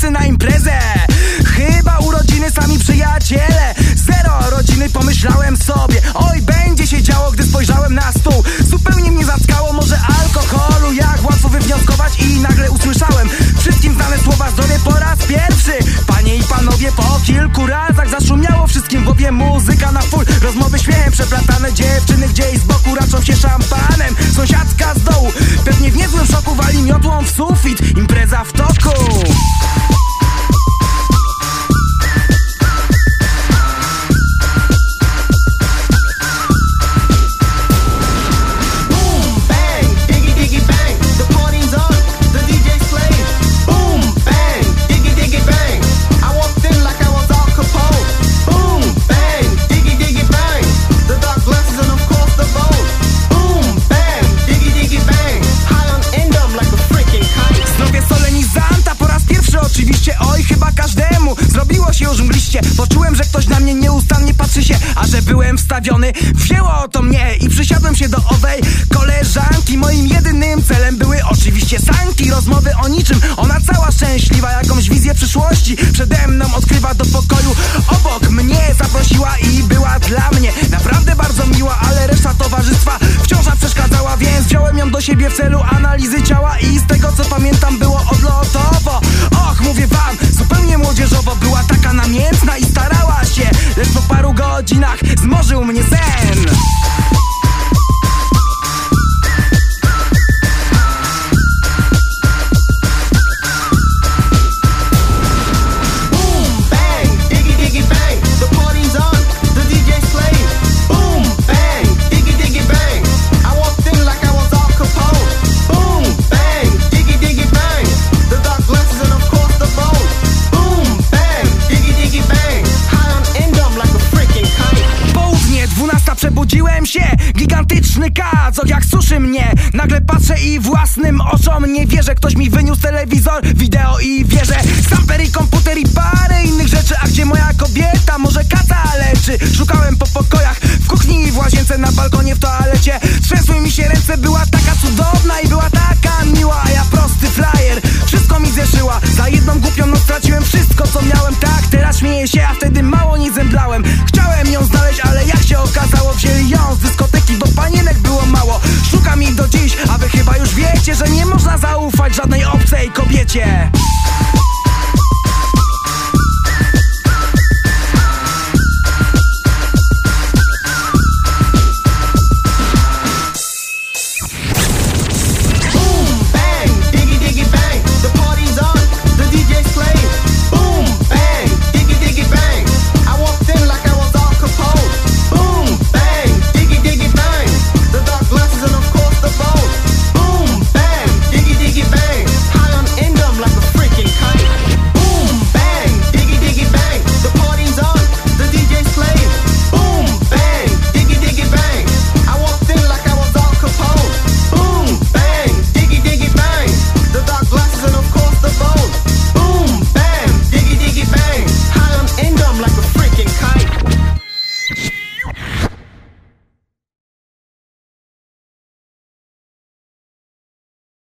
dzielnicy na imprezę. Chyba urodziny sami przyjaciele. Zero rodziny pomyślałem sobie. Oj będzie się działo gdy spojrzałem na stół. Zupełnie mnie zackało może alkoholu. Jak łatwo wywnioskować i nagle usłyszałem Wszystkim znane słowa. Zdrowie po raz pierwszy. Panie i panowie po kilku razach Zaszumiało wszystkim w głowie. Muzyka na full. Rozmowy śmiechem przeplatane dziewczyny gdzieś z boku Raczą się szampanem Ktoś na mnie nieustannie patrzy się A że byłem wstawiony Wzięło to mnie i przysiadłem się do owej koleżanki. Moim jedynym celem były oczywiście sanki Rozmowy o niczym. Ona cała szczęśliwa Jakąś wizję przyszłości Przede mną odkrywa do pokoju. Obok mnie zaprosiła i była dla mnie Naprawdę bardzo miła, ale reszta towarzystwa Wciąż przeszkadzała, więc wziąłem ją do siebie w celu analizy ciała I z tego co pamiętam godzinach zmorzył mnie sen się Gigantyczny och jak suszy mnie. Nagle patrzę i własnym oczom nie wierzę. Ktoś mi wyniósł telewizor, wideo i wierzę wiecie Że nie można zaufać żadnej obcej kobiecie